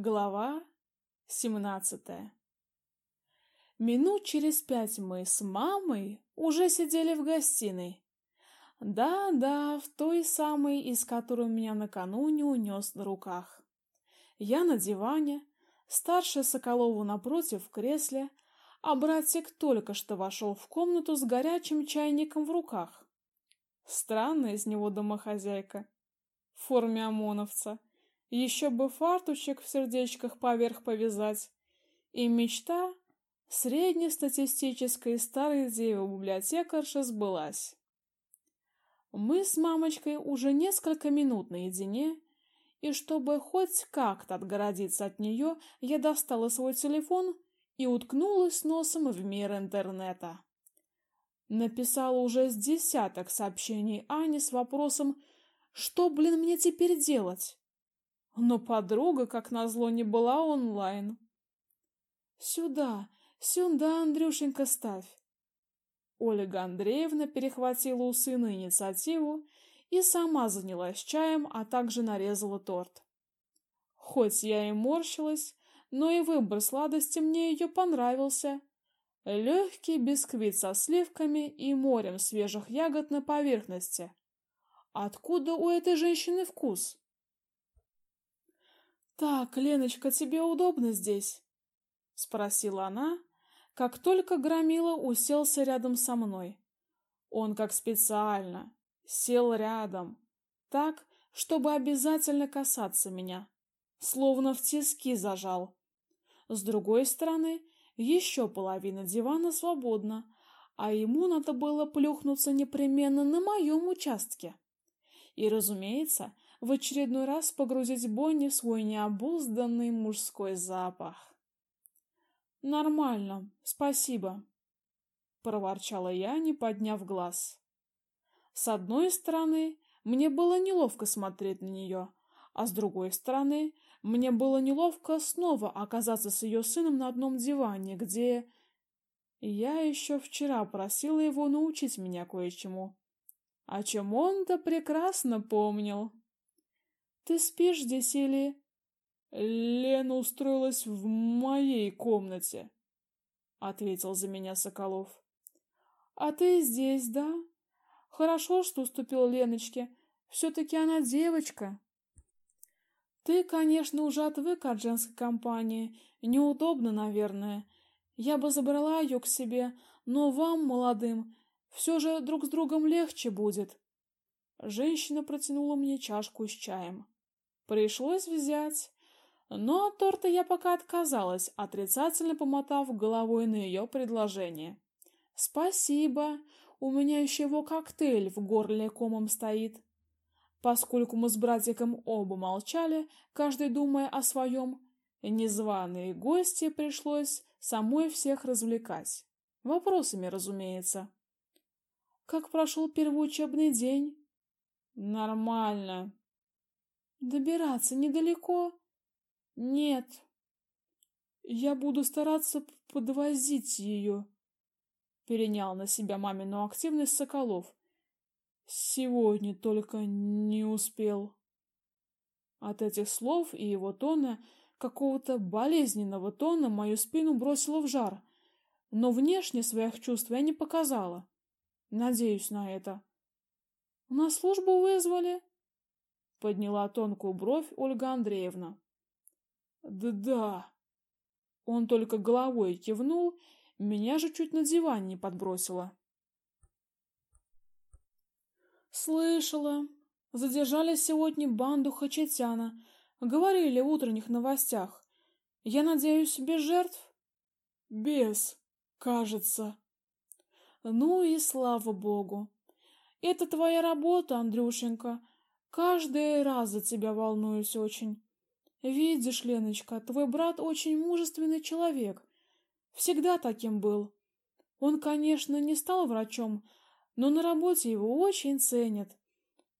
Глава семнадцатая Минут через пять мы с мамой уже сидели в гостиной. Да-да, в той самой, из которой меня накануне унес на руках. Я на диване, старшая Соколова напротив в кресле, а братик только что вошел в комнату с горячим чайником в руках. Странная из него домохозяйка в форме ОМОНовца. Еще бы фартучек в сердечках поверх повязать. И мечта среднестатистической старой девы-библиотекарши сбылась. Мы с мамочкой уже несколько минут наедине, и чтобы хоть как-то отгородиться от нее, я достала свой телефон и уткнулась носом в мир интернета. Написала уже с десяток сообщений Ане с вопросом «Что, блин, мне теперь делать?» Но подруга, как назло, не была онлайн. «Сюда, сюда, Андрюшенька, ставь!» Ольга Андреевна перехватила у сына инициативу и сама занялась чаем, а также нарезала торт. Хоть я и морщилась, но и выбор сладости мне ее понравился. Легкий бисквит со сливками и морем свежих ягод на поверхности. Откуда у этой женщины вкус? Так, Леночка, тебе удобно здесь? спросила она, как только Громила уселся рядом со мной. Он как специально сел рядом, так, чтобы обязательно касаться меня, словно в тиски зажал. С другой стороны, еще половина дивана свободна, а ему надо было плюхнуться непременно на моем участке. И, разумеется, в очередной раз погрузить Бонни в свой необузданный мужской запах. Нормально, спасибо, проворчала я, не подняв глаз. С одной стороны, мне было неловко смотреть на нее, а с другой стороны, мне было неловко снова оказаться с ее сыном на одном диване, где я еще вчера просила его научить меня кое-чему, о чем он-то прекрасно помнил. Ты спишь здесь или Лена устроилась в моей комнате, ответил за меня Соколов. А ты здесь, да? Хорошо, что уступил Леночке. все таки она девочка. Ты, конечно, уже отвык от женской компании. Неудобно, наверное. Я бы забрала ее к себе, но вам, молодым, все же друг с другом легче будет. Женщина протянула мне чашку с чаем. Пришлось взять. Но от торта я пока отказалась, отрицательно помотав головой на ее предложение. Спасибо. У меня еще его коктейль в горле комом стоит. Поскольку мы с братиком оба молчали, каждый думая о своем, незваные гости пришлось самой всех развлекать. Вопросами, разумеется. Как прошел первый учебный день? Нормально. Добираться недалеко? Нет. Я буду стараться подвозить ее. Перенял на себя мамину активность Соколов. Сегодня только не успел. От этих слов и его тона, какого-то болезненного тона, мою спину бросило в жар, но внешне своих чувств я не показала. Надеюсь на это. На службу вызвали? Подняла тонкую бровь Ольга Андреевна. Да-да. Он только головой кивнул, меня же чуть на диван не подбросило. Слышала. Задержали сегодня банду хачатяна. Говорили в утренних новостях. Я надеюсь, без жертв? Без, кажется. Ну и слава богу. Это твоя работа, Андрюшенька. Каждый раз за тебя волнуюсь очень. Видишь, Леночка, твой брат очень мужественный человек. Всегда таким был. Он, конечно, не стал врачом, но на работе его очень ценят.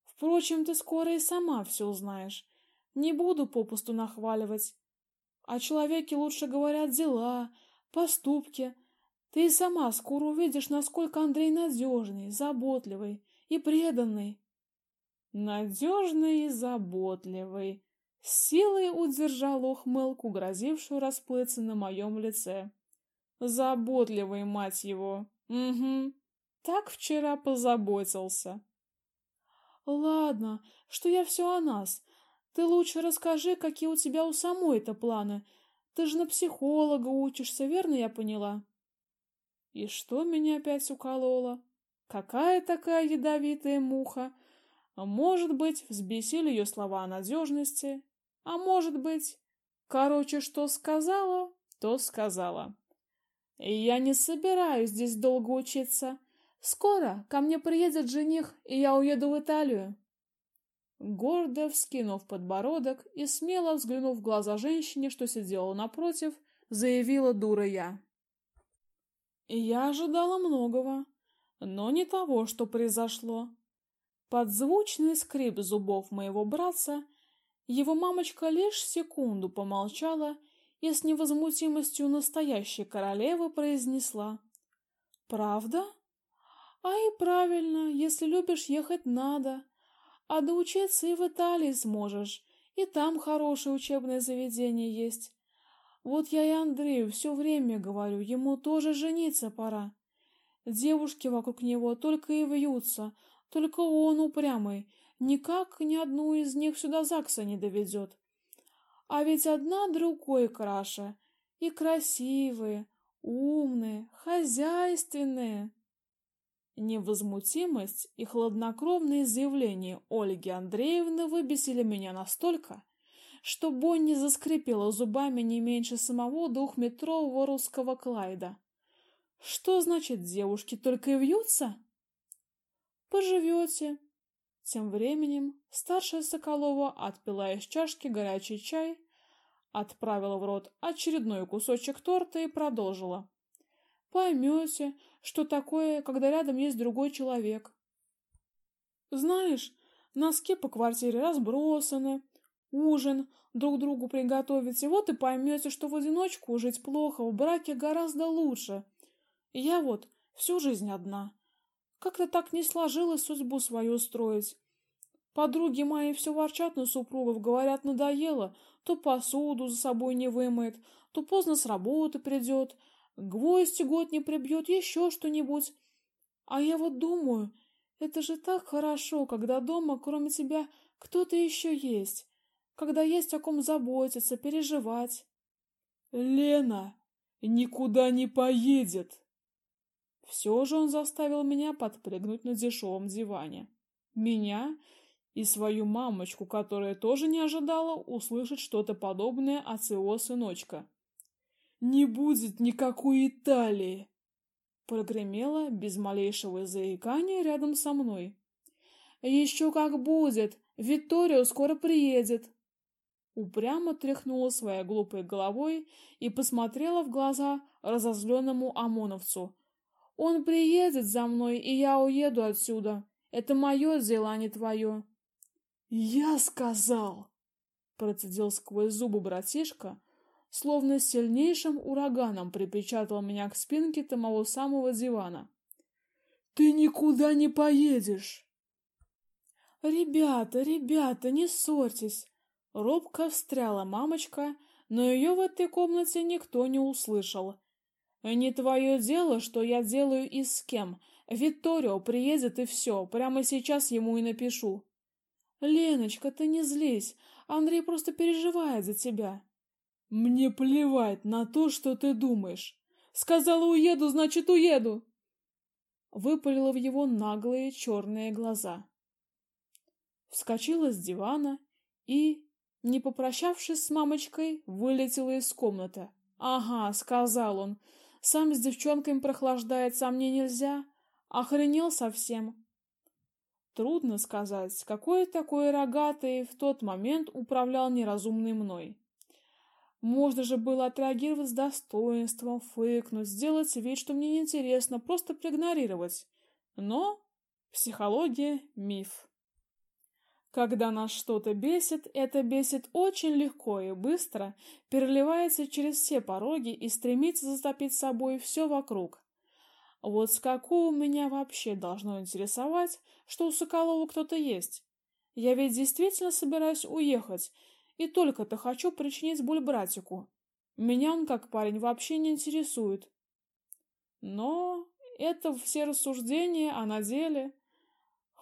Впрочем, ты скоро и сама все узнаешь. Не буду попусту нахваливать. О человеке лучше говорят дела, поступки. Ты и сама скоро увидишь, насколько Андрей надежный, заботливый и преданный. Надежный и заботливый, силой удержал ухмылку, грозившую расплыться на моем лице. Заботливый, мать его. Угу. Так вчера позаботился. Ладно, что я все о нас. Ты лучше расскажи, какие у тебя у самой-то планы. Ты же на психолога учишься, верно я поняла? И что меня опять укололо? Какая такая ядовитая муха? Может быть, взбесили ее слова о надежности, а может быть, короче, что сказала, то сказала. И я не собираюсь здесь долго учиться. Скоро ко мне приедет жених, и я уеду в Италию. Гордо вскинув подбородок и смело взглянув в глаза женщине, что сидела напротив, заявила дура я. Я ожидала многого, но не того, что произошло. Под звучный скрип зубов моего братца его мамочка лишь секунду помолчала и с невозмутимостью настоящей королевы произнесла: "Правда? А и правильно, если любишь ехать надо, а доучиться и в Италии сможешь, и там хорошее учебное заведение есть. Вот я и Андрею все время говорю, ему тоже жениться пора. Девушки вокруг него только и вьются, только он упрямый, никак ни одну из них сюда ЗАГСа не доведет. А ведь одна другой краше, и красивые, умные, хозяйственные. Невозмутимость и хладнокровные заявления Ольги Андреевны выбесили меня настолько, что Бонни заскрипела зубами не меньше самого двухметрового русского Клайда. Что значит девушки только и вьются? Поживете. Тем временем старшая Соколова отпила из чашки горячий чай, отправила в рот очередной кусочек торта и продолжила. Поймете, что такое, когда рядом есть другой человек. Знаешь, носки по квартире разбросаны, ужин друг другу приготовите, вот и поймете, что в одиночку жить плохо, в браке гораздо лучше. Я вот всю жизнь одна. Как-то так не сложилось судьбу свою устроить. Подруги мои все ворчат на супругов, говорят, надоело, то посуду за собой не вымоет, то поздно с работы придет, гвоздь год не прибьет, еще что-нибудь. А я вот думаю, это же так хорошо, когда дома, кроме тебя, кто-то еще есть, когда есть о ком заботиться, переживать. Лена никуда не поедет. Все же он заставил меня подпрыгнуть на дешевом диване. Меня и свою мамочку, которая тоже не ожидала услышать что-то подобное от своего сыночка. Не будет никакой Италии, прогремело без малейшего заикания рядом со мной. Еще как будет, Викторио скоро приедет. Упрямо тряхнула своей глупой головой и посмотрела в глаза разозленному ОМОНовцу. Он приедет за мной, и я уеду отсюда. Это мое дело, а не твое. Я сказал, процедил сквозь зубы братишка, словно сильнейшим ураганом припечатал меня к спинке того самого дивана. Ты никуда не поедешь. Ребята, ребята, не ссорьтесь, робко встряла мамочка, но ее в этой комнате никто не услышал. Не твое дело, что я делаю и с кем. Витторио приедет и все, прямо сейчас ему и напишу. Леночка, ты не злись, Андрей просто переживает за тебя. Мне плевать на то, что ты думаешь. Сказала уеду, значит уеду. Выпалила в его наглые черные глаза. Вскочила с дивана и, не попрощавшись с мамочкой, вылетела из комнаты. Ага, сказал он. Сам с девчонками прохлаждается, а мне нельзя. Охренел совсем. Трудно сказать, какой такой рогатый в тот момент управлял неразумный мной. Можно же было отреагировать с достоинством, фыркнуть, сделать вид, что мне неинтересно, просто проигнорировать. Но психология — миф. Когда нас что-то бесит, это бесит очень легко и быстро, переливается через все пороги и стремится затопить собой все вокруг. Вот с какого меня вообще должно интересовать, что у Соколова кто-то есть? Я ведь действительно собираюсь уехать, и только-то хочу причинить боль братику. Меня он как парень вообще не интересует. Но это все рассуждения, а на деле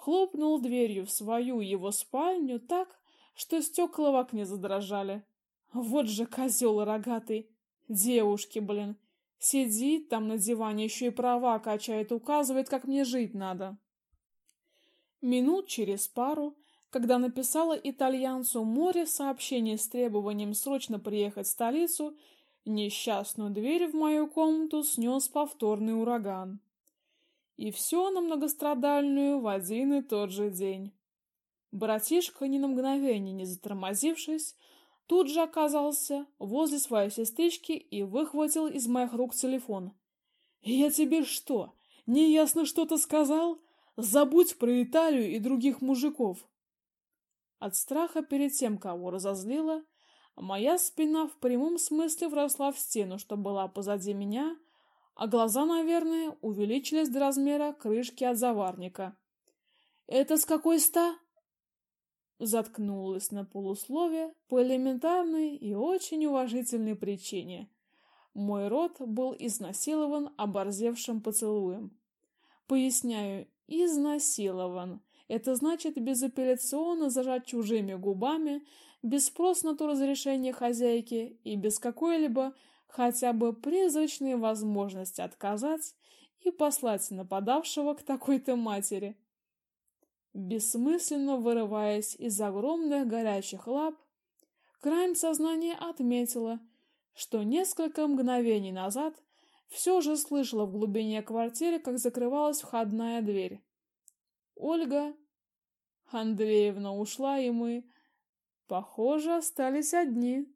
хлопнул дверью в свою его спальню так, что стекла в окне задрожали. Вот же козел рогатый. Девушки, блин. Сидит там на диване, еще и права качает, указывает, как мне жить надо. Минут через пару, когда написала итальянцу море сообщений с требованием срочно приехать в столицу, несчастную дверь в мою комнату снес повторный ураган. И все на многострадальную в один и тот же день. Братишка, ни на мгновение не затормозившись, тут же оказался возле своей сестрички и выхватил из моих рук телефон. «Я тебе что, неясно что-то сказал? Забудь про Италию и других мужиков!» От страха перед тем, кого разозлила, моя спина в прямом смысле вросла в стену, что была позади меня, а глаза, наверное, увеличились до размера крышки от заварника. «Это с какой ста?» Заткнулась на полуслове по элементарной и очень уважительной причине. Мой рот был изнасилован оборзевшим поцелуем. Поясняю, изнасилован. Это значит безапелляционно зажать чужими губами, без спроса на то разрешение хозяйки и без какой-либо хотя бы призрачной возможности отказать и послать нападавшего к такой-то матери. Бессмысленно вырываясь из огромных горячих лап, краем сознания отметила, что несколько мгновений назад все же слышала в глубине квартиры, как закрывалась входная дверь. Ольга Андреевна ушла, и мы, похоже, остались одни.